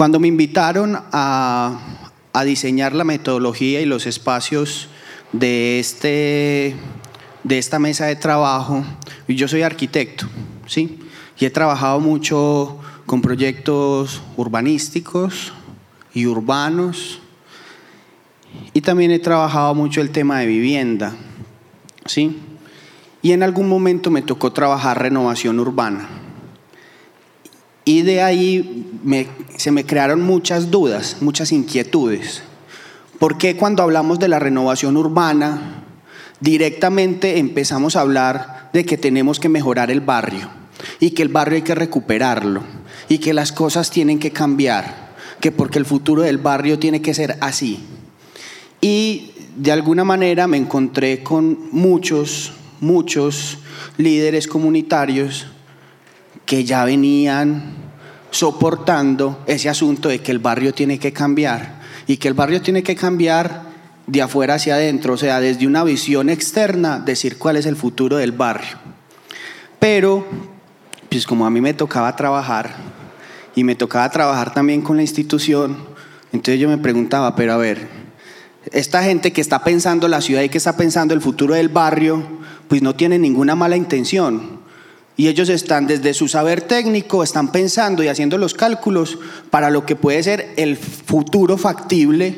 Cuando me invitaron a, diseñar la metodología y los espacios de, este, de esta mesa de trabajo, yo soy arquitecto, ¿sí? Y he trabajado mucho con proyectos urbanísticos y urbanos, y también he trabajado mucho el tema de vivienda, ¿sí? Y en algún momento me tocó trabajar renovación urbana. Y de ahí se me crearon muchas dudas, muchas inquietudes. ¿Por qué cuando hablamos de la renovación urbana, directamente empezamos a hablar de que tenemos que mejorar el barrio y que el barrio hay que recuperarlo y que las cosas tienen que cambiar, que porque el futuro del barrio tiene que ser así? Y de alguna manera me encontré con muchos, muchos líderes comunitarios que ya venían soportando ese asunto de que el barrio tiene que cambiar y que el barrio tiene que cambiar de afuera hacia adentro, o sea, desde una visión externa, decir cuál es el futuro del barrio. Pero, pues como a mí me tocaba trabajar y me tocaba trabajar también con la institución, entonces yo me preguntaba, pero a ver, esta gente que está pensando la ciudad y que está pensando el futuro del barrio, pues no tiene ninguna mala intención. Y ellos están desde su saber técnico, están pensando y haciendo los cálculos para lo que puede ser el futuro factible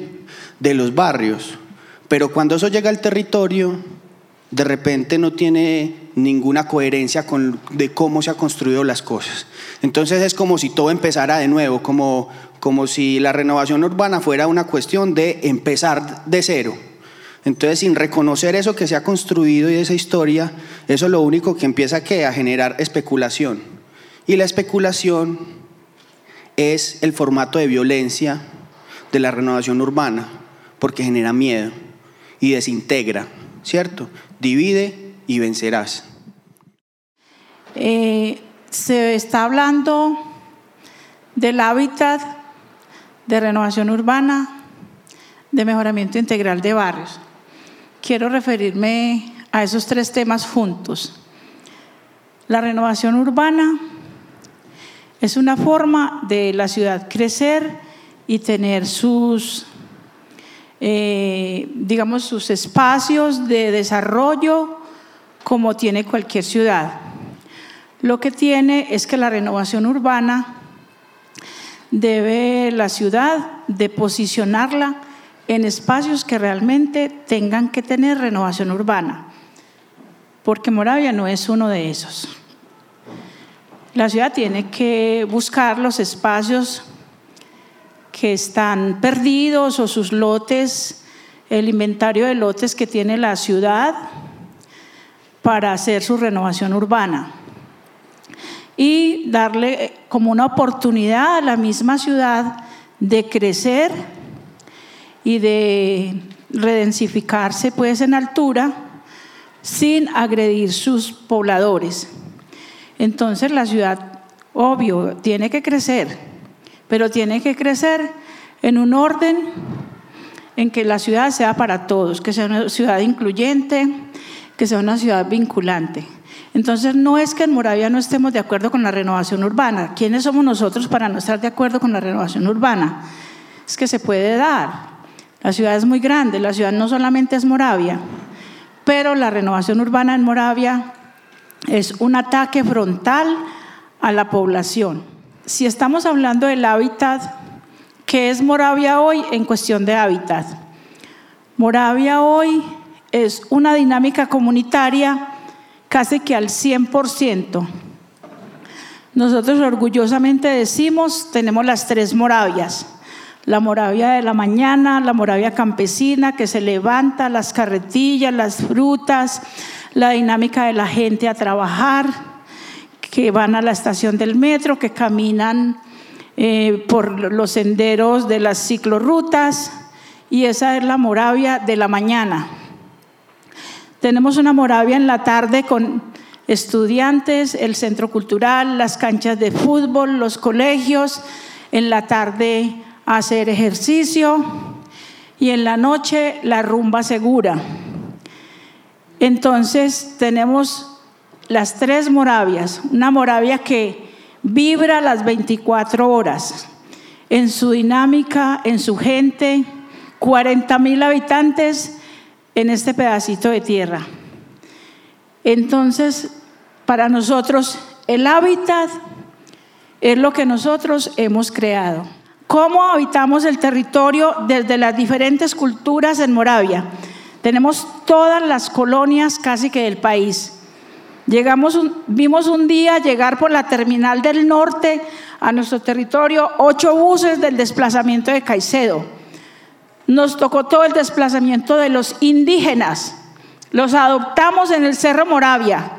de los barrios. Pero cuando eso llega al territorio, de repente no tiene ninguna coherencia con de cómo se han construido las cosas. Entonces es como si todo empezara de nuevo, como como si la renovación urbana fuera una cuestión de empezar de cero. Entonces, sin reconocer eso que se ha construido y esa historia, eso es lo único que empieza a generar especulación. Y la especulación es el formato de violencia de la renovación urbana, porque genera miedo y desintegra, ¿cierto? Divide y vencerás. Eh, se está hablando del hábitat de renovación urbana, de mejoramiento integral de barrios. Quiero referirme a esos tres temas juntos. La renovación urbana es una forma de la ciudad crecer y tener sus, eh, digamos, sus espacios de desarrollo como tiene cualquier ciudad. Lo que tiene es que la renovación urbana debe la ciudad de posicionarla en espacios que realmente tengan que tener renovación urbana, porque Moravia no es uno de esos. La ciudad tiene que buscar los espacios que están perdidos o sus lotes, el inventario de lotes que tiene la ciudad para hacer su renovación urbana y darle como una oportunidad a la misma ciudad de crecer y de redensificarse pues en altura sin agredir sus pobladores. Entonces la ciudad, obvio, tiene que crecer, pero tiene que crecer en un orden en que la ciudad sea para todos, que sea una ciudad incluyente, que sea una ciudad vinculante. Entonces, no es que en Moravia no estemos de acuerdo con la renovación urbana. ¿Quiénes somos nosotros para no estar de acuerdo con la renovación urbana? Es que se puede dar. La ciudad es muy grande, la ciudad no solamente es Moravia, pero la renovación urbana en Moravia es un ataque frontal a la población. Si estamos hablando del hábitat, ¿qué es Moravia hoy en cuestión de hábitat? Moravia hoy es una dinámica comunitaria casi que al 100%. Nosotros orgullosamente decimos, tenemos las tres Moravias. La Moravia de la mañana, la Moravia campesina que se levanta, las carretillas, las frutas, la dinámica de la gente a trabajar, que van a la estación del metro, que caminan eh, por los senderos de las ciclorrutas, y esa es la Moravia de la mañana. Tenemos una Moravia en la tarde con estudiantes, el centro cultural, las canchas de fútbol, los colegios, en la tarde hacer ejercicio y en la noche la rumba segura. Entonces tenemos las tres Moravias, una Moravia que vibra las 24 horas. en su dinámica, en su gente, 40 mil habitantes en este pedacito de tierra. Entonces, para nosotros, el hábitat es lo que nosotros hemos creado. ¿Cómo habitamos el territorio desde las diferentes culturas en Moravia? Tenemos todas las colonias casi que del país. Llegamos vimos un día llegar por la terminal del norte a nuestro territorio ocho buses del desplazamiento de Caicedo. Nos tocó todo el desplazamiento de los indígenas. Los adoptamos en el Cerro Moravia.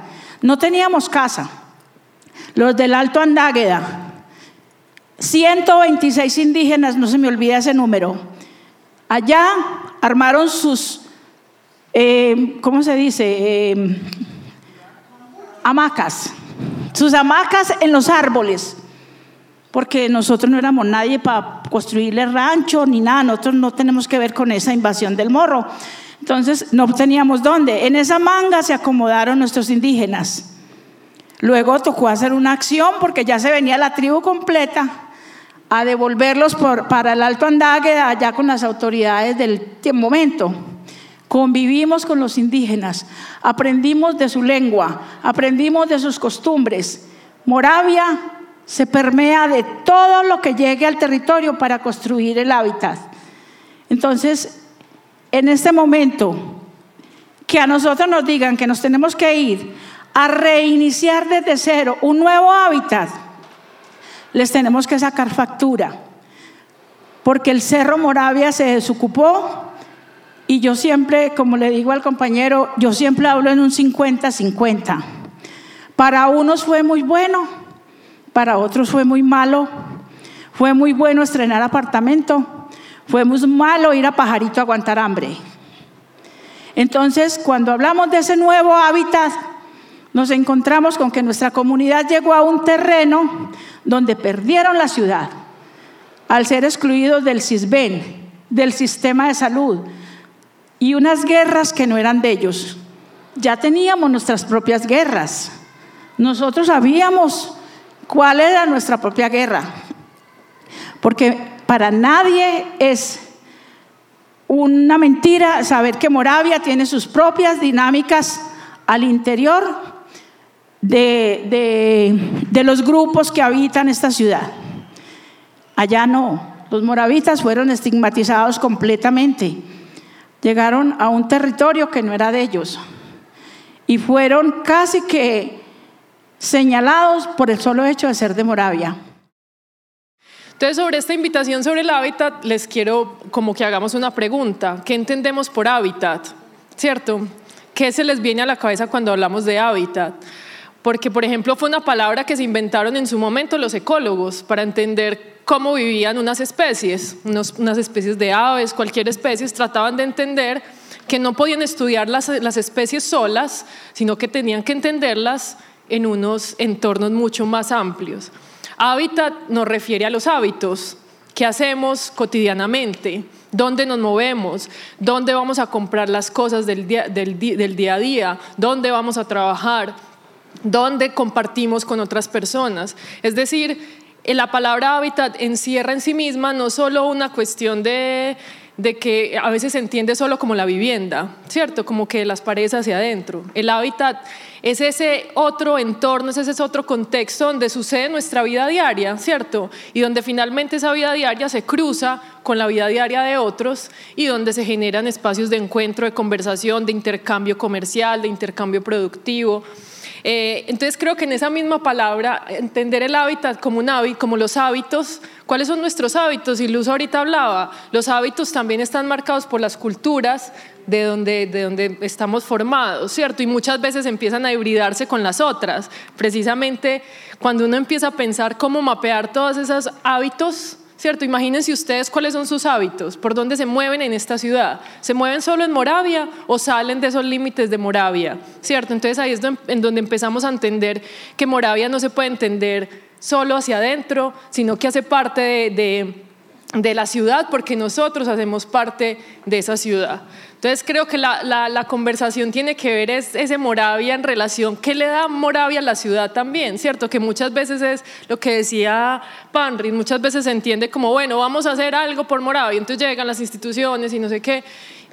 No teníamos casa. Los del Alto Andágueda. 126 indígenas, no se me olvida ese número. Allá armaron sus, eh, ¿cómo se dice? Eh, hamacas. Sus hamacas en los árboles porque nosotros no éramos nadie para construirle rancho ni nada, nosotros no tenemos que ver con esa invasión del morro. Entonces no teníamos dónde. En esa manga se acomodaron nuestros indígenas. Luego tocó hacer una acción porque ya se venía la tribu completa a devolverlos para el Alto Andague allá con las autoridades del momento. Convivimos con los indígenas, aprendimos de su lengua, aprendimos de sus costumbres. Moravia se permea de todo lo que llegue al territorio para construir el hábitat. Entonces, en este momento, que a nosotros nos digan que nos tenemos que ir a reiniciar desde cero un nuevo hábitat, les tenemos que sacar factura, porque el Cerro Moravia se desocupó y yo siempre, como le digo al compañero, yo siempre hablo en un 50-50. Para unos fue muy bueno, para otros fue muy malo. Fue muy bueno estrenar apartamento. Fue muy malo ir a Pajarito a aguantar hambre. Entonces, cuando hablamos de ese nuevo hábitat, nos encontramos con que nuestra comunidad llegó a un terreno donde perdieron la ciudad al ser excluidos del CISBEN, del sistema de salud, y unas guerras que no eran de ellos. Ya teníamos nuestras propias guerras. Nosotros habíamos ¿Cuál era nuestra propia guerra? Porque para nadie es una mentira saber que Moravia tiene sus propias dinámicas al interior de, de, los grupos que habitan esta ciudad. Allá no, los moravitas fueron estigmatizados completamente. Llegaron a un territorio que no era de ellos y fueron casi que señalados por el solo hecho de ser de Moravia. Entonces, sobre esta invitación sobre el hábitat, les quiero como que hagamos una pregunta. ¿Qué entendemos por hábitat? ¿Cierto? ¿Qué se les viene a la cabeza cuando hablamos de hábitat? Porque, por ejemplo, fue una palabra que se inventaron en su momento los ecólogos para entender cómo vivían unas especies, unas especies de aves, cualquier especie, trataban de entender que no podían estudiar las, las especies solas, sino que tenían que entenderlas en unos entornos mucho más amplios. Hábitat nos refiere a los hábitos. Que hacemos cotidianamente, dónde nos movemos, dónde vamos a comprar las cosas del día, del, día a día, dónde vamos a trabajar, dónde compartimos con otras personas. Es decir, la palabra hábitat encierra en sí misma no solo una cuestión de de que a veces se entiende solo como la vivienda, ¿cierto? Como que las paredes hacia adentro. El hábitat es ese otro entorno, es ese otro contexto donde sucede nuestra vida diaria, ¿cierto? Y donde finalmente esa vida diaria se cruza con la vida diaria de otros y donde se generan espacios de encuentro, de conversación, de intercambio comercial, de intercambio productivo. Eh, entonces creo que en esa misma palabra, entender el hábitat como, un hábito, como los hábitos, ¿cuáles son nuestros hábitos? Y Luz ahorita hablaba, los hábitos también están marcados por las culturas de donde, de donde estamos formados, ¿cierto? Y muchas veces empiezan a hibridarse con las otras. Precisamente cuando uno empieza a pensar cómo mapear todos esos hábitos, ¿cierto? Imagínense ustedes cuáles son sus hábitos, por dónde se mueven en esta ciudad. ¿Se mueven solo en Moravia o salen de esos límites de Moravia? ¿Cierto? Entonces ahí es en donde empezamos a entender que Moravia no se puede entender solo hacia adentro, sino que hace parte de, de la ciudad porque nosotros hacemos parte de esa ciudad. Entonces creo que la, la, conversación tiene que ver es, ese Moravia en relación, ¿qué le da Moravia a la ciudad también? ¿Cierto? Que muchas veces es lo que decía Panry, muchas veces se entiende como, bueno, vamos a hacer algo por Moravia, entonces llegan las instituciones y no sé qué,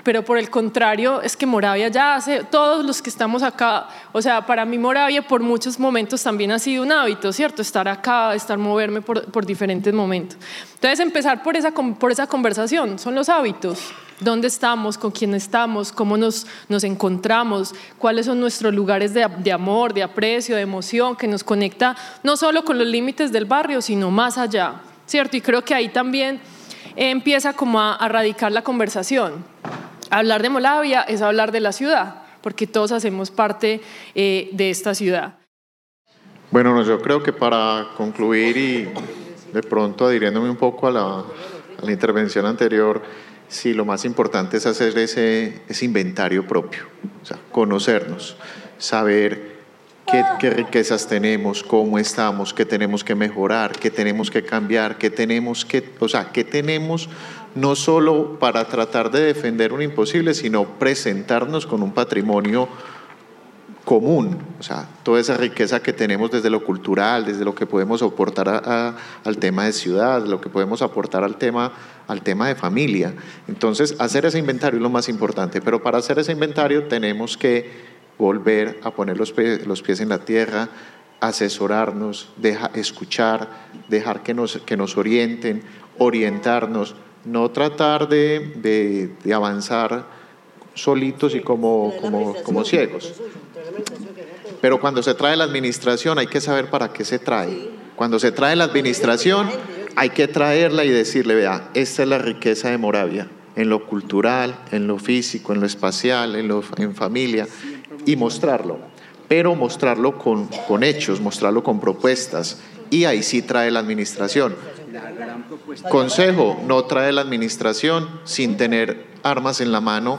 pero por el contrario es que Moravia ya hace, todos los que estamos acá, o sea, para mí Moravia por muchos momentos también ha sido un hábito, ¿cierto? Estar acá, estar moverme por, por diferentes momentos. Entonces empezar por esa, por esa conversación, son los hábitos, dónde estamos, con quién estamos, cómo nos, nos encontramos, cuáles son nuestros lugares de, de amor, de aprecio, de emoción, que nos conecta no solo con los límites del barrio, sino más allá, ¿cierto? Y creo que ahí también empieza como a, a radicar la conversación. Hablar de Molavia es hablar de la ciudad, porque todos hacemos parte eh, de esta ciudad. Bueno, yo creo que para concluir y de pronto adhiriéndome un poco a la, intervención anterior, sí, lo más importante es hacer ese, ese inventario propio, o sea, conocernos, saber qué, qué, riquezas tenemos, cómo estamos, qué tenemos que mejorar, qué tenemos que cambiar, qué tenemos que, o sea, qué tenemos no solo para tratar de defender un imposible, sino presentarnos con un patrimonio común, o sea, toda esa riqueza que tenemos desde lo cultural, desde lo que podemos aportar al tema de ciudad, lo que podemos aportar al tema, al tema de familia. Entonces, hacer ese inventario es lo más importante, pero para hacer ese inventario tenemos que volver a poner los pies, los pies en la tierra, asesorarnos, deja, escuchar, dejar que nos, que nos orienten, orientarnos, no tratar de, avanzar solitos y como, como, ciegos. Pero cuando se trae la administración hay que saber para qué se trae. Cuando se trae la administración hay que traerla y decirle, vea, esta es la riqueza de Moravia, en lo cultural, en lo físico, en lo espacial, en, lo, en familia, y mostrarlo. Pero mostrarlo con, con hechos, mostrarlo con propuestas. Y ahí sí trae la administración. Consejo, no trae la administración sin tener armas en la mano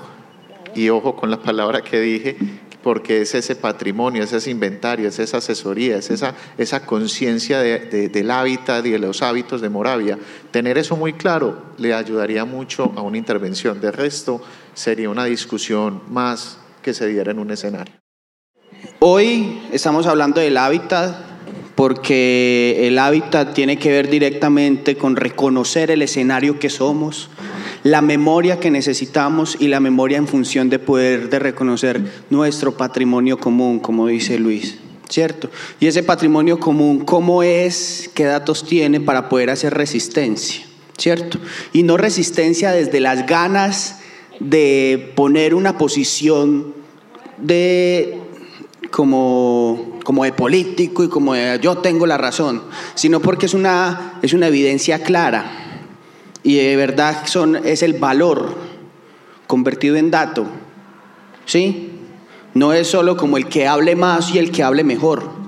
y ojo con la palabra que dije, porque es ese patrimonio, es ese inventario, es esa asesoría, es esa, esa conciencia del hábitat y de los hábitos de Moravia. Tener eso muy claro le ayudaría mucho a una intervención. De resto, sería una discusión más que se diera en un escenario. Hoy estamos hablando del hábitat, porque el hábitat tiene que ver directamente con reconocer el escenario que somos, la memoria que necesitamos y la memoria en función de poder de reconocer nuestro patrimonio común, como dice Luis. ¿Cierto? Y ese patrimonio común, ¿cómo es? ¿Qué datos tiene para poder hacer resistencia? ¿Cierto? Y no resistencia desde las ganas de poner una posición de como, como de político y como de yo tengo la razón, sino porque es una, es una evidencia clara y de verdad son, es el valor convertido en dato. ¿Sí? No es solo como el que hable más y el que hable mejor,